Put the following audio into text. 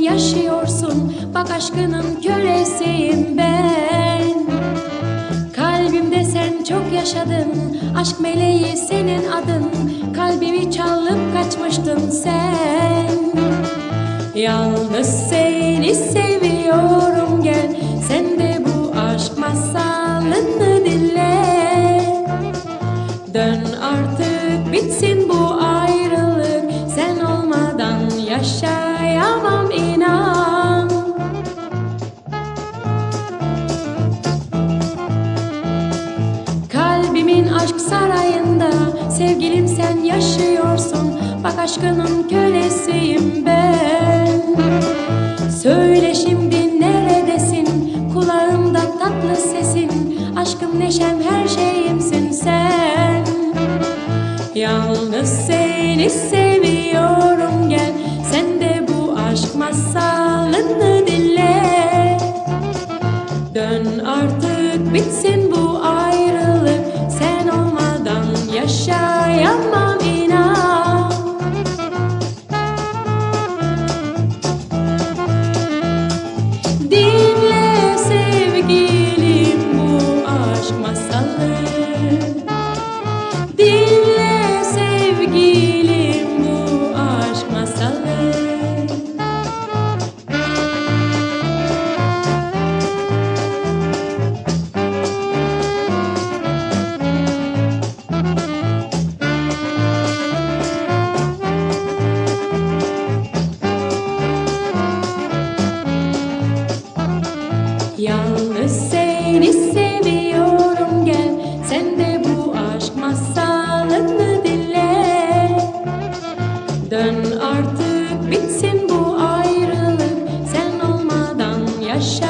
yaşıyorsun. Bak aşkının kölesiyim ben. Kalbimde sen çok yaşadın. Aşk meleği senin adın. Kalbimi çalıp kaçmıştın sen. Yalnız seni seviyorum gel. Sen de bu aşk masalını dinle Dön artık bitsin bu ayrılık. Sen olmadan yaşayamam aşk sarayında. Sevgilim sen yaşıyorsun Bak aşkının kölesiyim ben. Söyle şimdi neredesin? Kulağımda tatlı sesin. Aşkım neşem her şeyimsin sen. Yalnız seni seviyorum gel. Sen de bu aşk masalını dinle Dön artık bitsin aşk masalı Dön artık bitsin bu ayrılık. Sen olmadan yaşa.